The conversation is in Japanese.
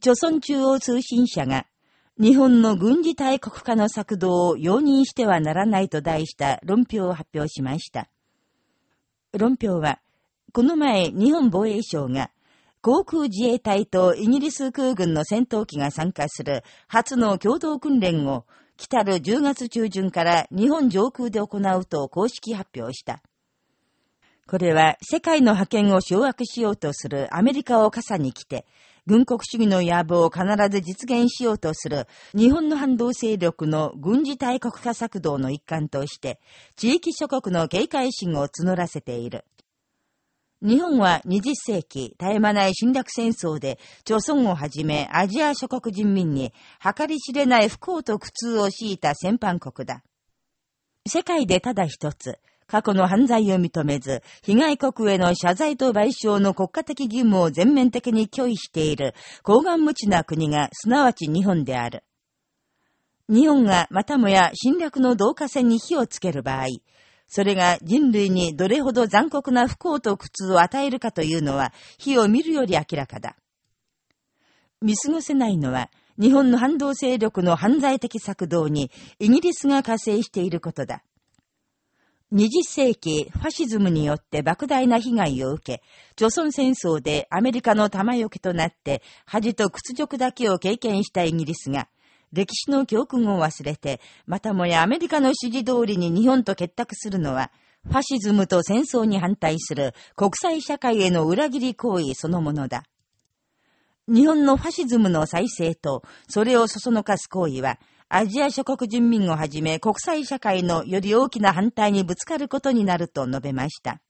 朝鮮中央通信社が、日本の軍事大国化の策動を容認してはならないと題した論評を発表しました。論評は、この前日本防衛省が、航空自衛隊とイギリス空軍の戦闘機が参加する初の共同訓練を来たる10月中旬から日本上空で行うと公式発表した。これは世界の覇権を掌握しようとするアメリカを傘に来て、軍国主義の野望を必ず実現しようとする日本の反動勢力の軍事大国化策動の一環として、地域諸国の警戒心を募らせている。日本は20世紀絶え間ない侵略戦争で、朝鮮をはじめアジア諸国人民に計り知れない不幸と苦痛を強いた戦犯国だ。世界でただ一つ、過去の犯罪を認めず、被害国への謝罪と賠償の国家的義務を全面的に拒否している、高顔無知な国が、すなわち日本である。日本がまたもや侵略の同化線に火をつける場合、それが人類にどれほど残酷な不幸と苦痛を与えるかというのは、火を見るより明らかだ。見過ごせないのは、日本の反動勢力の犯罪的策動にイギリスが加勢していることだ。20世紀ファシズムによって莫大な被害を受け、朝鮮戦争でアメリカの玉よけとなって恥と屈辱だけを経験したイギリスが、歴史の教訓を忘れて、またもやアメリカの指示通りに日本と結託するのは、ファシズムと戦争に反対する国際社会への裏切り行為そのものだ。日本のファシズムの再生と、それをそそのかす行為は、アジア諸国人民をはじめ国際社会のより大きな反対にぶつかることになると述べました。